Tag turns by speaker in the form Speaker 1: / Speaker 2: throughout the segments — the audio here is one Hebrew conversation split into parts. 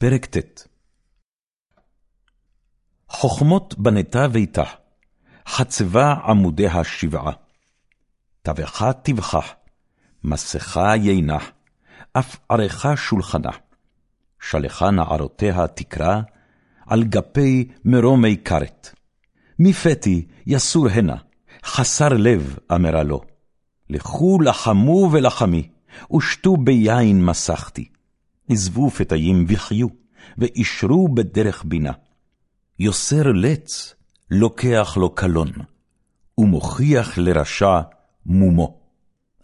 Speaker 1: פרק ט. חכמות בנתה ביתה, חצבה עמודיה שבעה. תבכה תבחח, מסכה ינח, אף ערכה שולחנה. שלחה נערותיה תקרא, על גפי מרומי כרת. מפתי יסור הנה, חסר לב אמרה לו. לכו לחמו ולחמי, ושתו ביין מסכתי. עזבו פתאים וחיו, ואישרו בדרך בינה. יוסר לץ, לוקח לו קלון, ומוכיח לרשע מומו.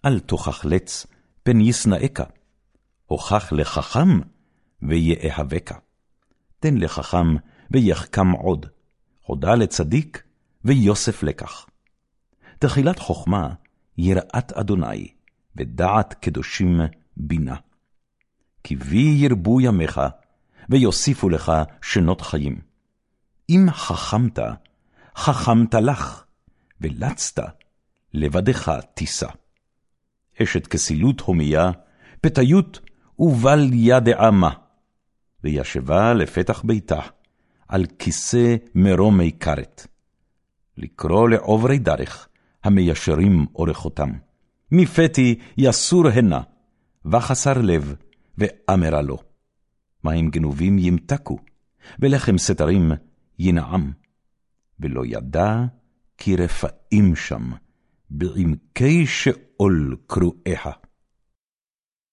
Speaker 1: אל תוכח לץ, פן ישנאך, הוכח לחכם, ויאהבך. תן לחכם, ויחכם עוד, הודה לצדיק, ויוסף לקח. תחילת חכמה, יראת אדוני, ודעת קדושים בינה. כי בי ירבו ימיך, ויוסיפו לך שנות חיים. אם חכמת, חכמת לך, ולצת, לבדך תישא. אשת כסילות הומיה, פתיות ובל ידעה מה. וישבה לפתח ביתה, על כיסא מרומי כרת. לקרוא לעוברי דרך, המיישרים אורחותם. מפתי יסור הנה, וחסר לב, ואמרה לו. מים גנובים ימתקו, ולחם סתרים ינעם. ולא ידע כי רפאים שם, בעמקי שאול קרואיה.